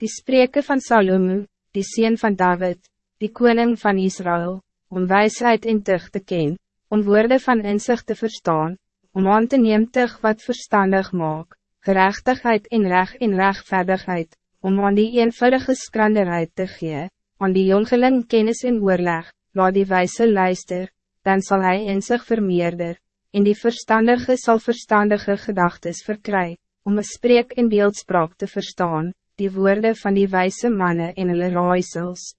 Die spreken van Salomo, die sien van David, die koning van Israël, om wijsheid en tug te ken, om woorden van inzicht te verstaan, om aan te neem tug wat verstandig maak, gerechtigheid en recht en rechtvaardigheid, om aan die eenvoudige skranderheid te gee, aan die jongeling kennis en oorleg, laat die wijze luister, dan zal hij in zich vermeerder, en die verstandige zal verstandige gedachtes verkrijgen, om een spreek en beeldspraak te verstaan, die woorden van die wijze mannen in hulle raaisels.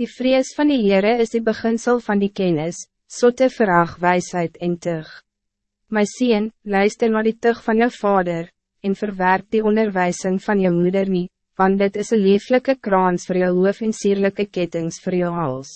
Die vrees van die Heere is die beginsel van die kennis, so te vraag wijsheid en tug. My sien, luister naar die tug van jou vader, en verwerp die onderwijzing van jou moeder niet, want dit is een lieflijke kraans voor jou hoof en sierlijke kettings voor jou hals.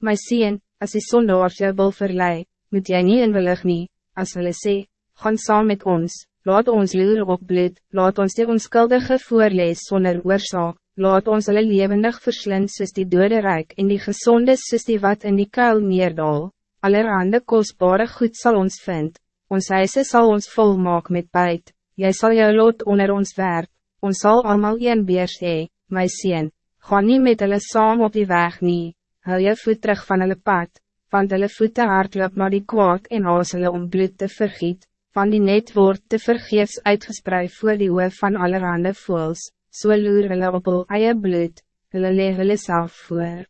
My sien, as die sondaars jou wil verlei, moet jy nie inwillig nie, as hulle sê, gaan saam met ons, Laat ons loer op bloed, laat ons die onskuldige voorlees zonder oorzaak, laat ons hulle levendig verslind soos die dode rijk en die gezonde soos die wat in die kuil neerdal, allerhande kostbare goed zal ons vind, ons huise zal ons volmaak met buit, jy zal jou lot onder ons werp, ons zal allemaal een beers hee, my sien, ga niet met hulle saam op die weg nie, hou jou voet terug van hulle pad, want hulle voete hardloop naar die kwaad en haas hulle om bloed te vergiet, van die net wordt te vergeefs uitgespreid voor die oor van allerhande voels, so loer hulle op hul eie bloed, hulle leeg hulle self voor.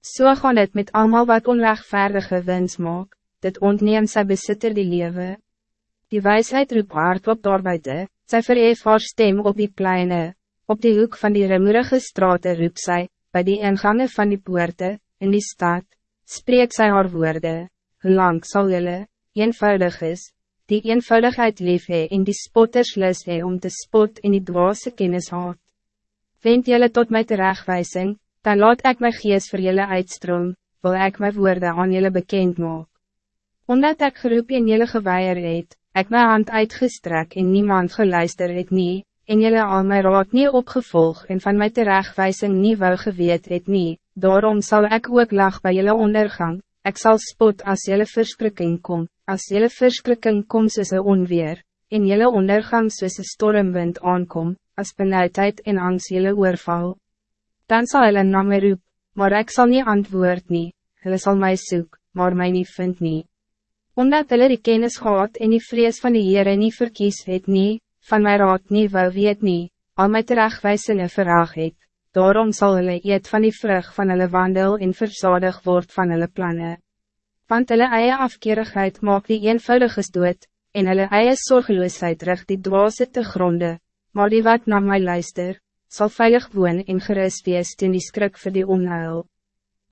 So gaan het met allemaal wat onrechtvaardige wens maak, dit ontneem sy besitter die lewe. Die wijsheid roep hard op daarbuiten, sy verhef haar stem op die pleine, op die hoek van die remoerige straten roep sy, bij die ingangen van die poorte, in die stad, spreek sy haar woorden, hoe lang sal jylle, eenvoudig is, die eenvoudigheid lief hee en die spotters lus hee om te spot in die dwaase kennis haat. Wend jullie tot my terechtwijzing, dan laat ik my gees voor jullie uitstroom, wil ik my woorden aan jullie bekend maak. Omdat ik geroep in jullie geweier het, ik my hand uitgestrek en niemand geluister het nie, en jullie al my raad niet opgevolg en van my terechtwijzing nie wou geweet het nie, daarom zal ik ook lag bij jullie ondergang, ik zal spot als jullie verschrikking komt. Als jelle verskrikking kom soos een onweer, en jelle ondergang soos een stormwind aankom, as benauwdheid en angst jelle oorval, dan zal hulle na my roep, maar ik zal niet antwoord nie, hulle sal my soek, maar my nie vind nie. Omdat hulle die kennis gehad en die vrees van die Heere nie verkies het nie, van my raad nie wou weet nie, al my terechtwijsinge verraag het, daarom zal hulle eet van die vrug van hulle wandel en verzadig word van hulle plannen want hulle eie afkeerigheid maak die eenvoudiges dood, en hulle eie zorgeloosheid richt die dwaase te gronde, maar die wat na my luister, zal veilig woon en gerust wees ten die skrik vir die onheil.